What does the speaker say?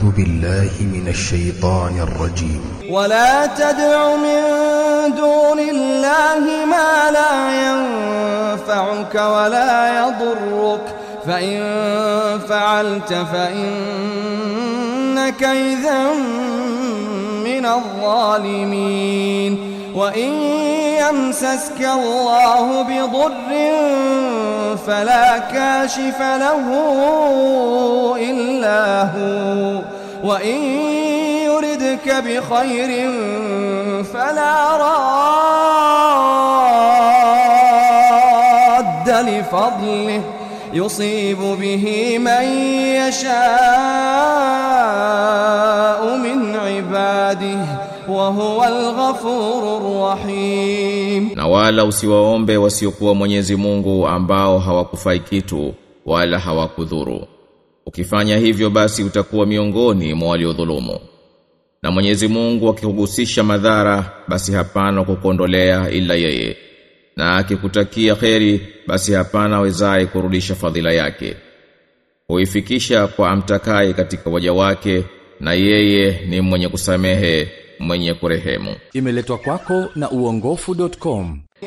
أعوذ بالله من الشيطان الرجيم. ولا تدع من دون الله ما لا ينفعك ولا يضرك. فإن فعلت فإنك إذا من الظالمين. وإن يمسسك الله بضر فلا كاشف له. وإن يردك بخير فلا راد لفضله يصيب به من يشاء من عباده وهو الغفور الرحيم na wala usiwaombe wasiokuwa Mwenyezi Mungu ambao hawakufai kitu wala hawakudhuru ukifanya hivyo basi utakuwa miongoni mwa waliodhulumu. Na Mwenyezi Mungu akikugusisha madhara basi hapana kukondolea ila yeye. Na akikutakia kheri basi hapana wezaye kurudisha fadhila yake. Huifikisha kwa amtakaye katika waja wake na yeye ni mwenye kusamehe mwenye kurehemu. Imeletwa kwako na uongofu.com.